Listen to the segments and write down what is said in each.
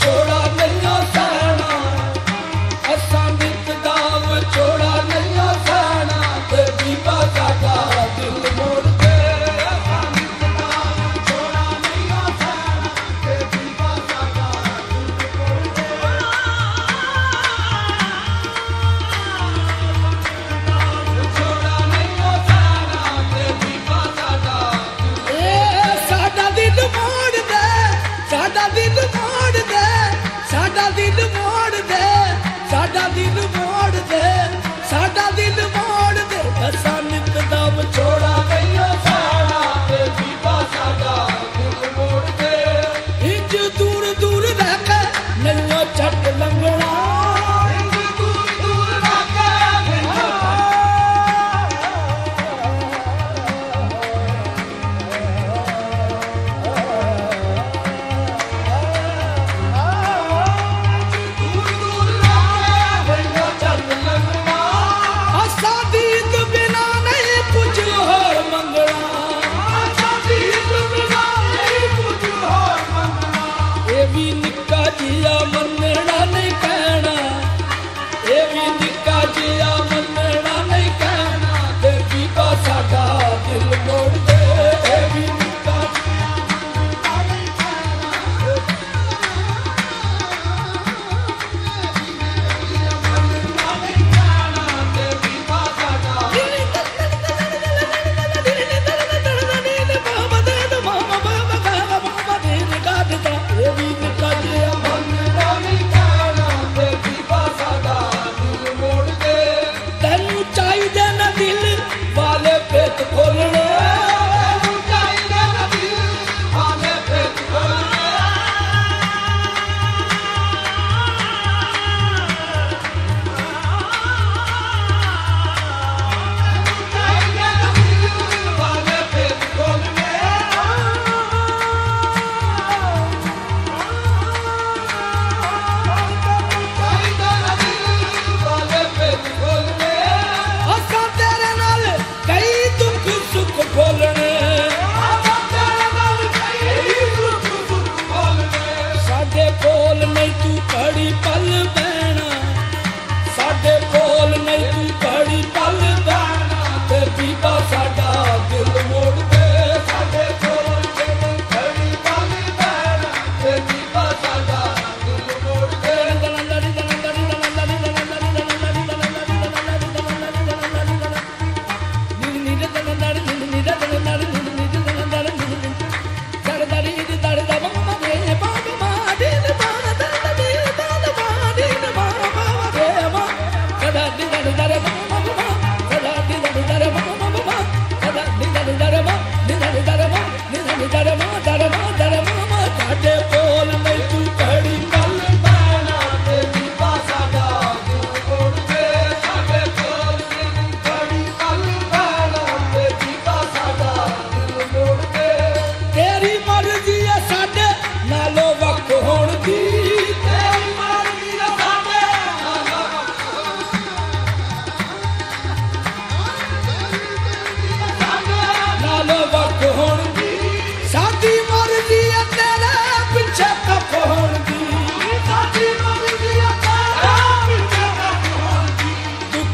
छोड़ा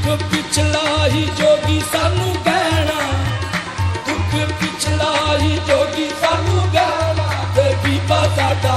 ਦੁੱਖ ਪਿਛਲਾ ਹੀ ਜੋਗੀ ਸਾਨੂੰ ਕਹਿਣਾ ਦੁੱਖ ਪਿਛਲਾ ਹੀ ਜੋਗੀ ਸਾਨੂੰ ਕਹਿਣਾ ਤੇ ਬੀਬਾ ਸਾਡਾ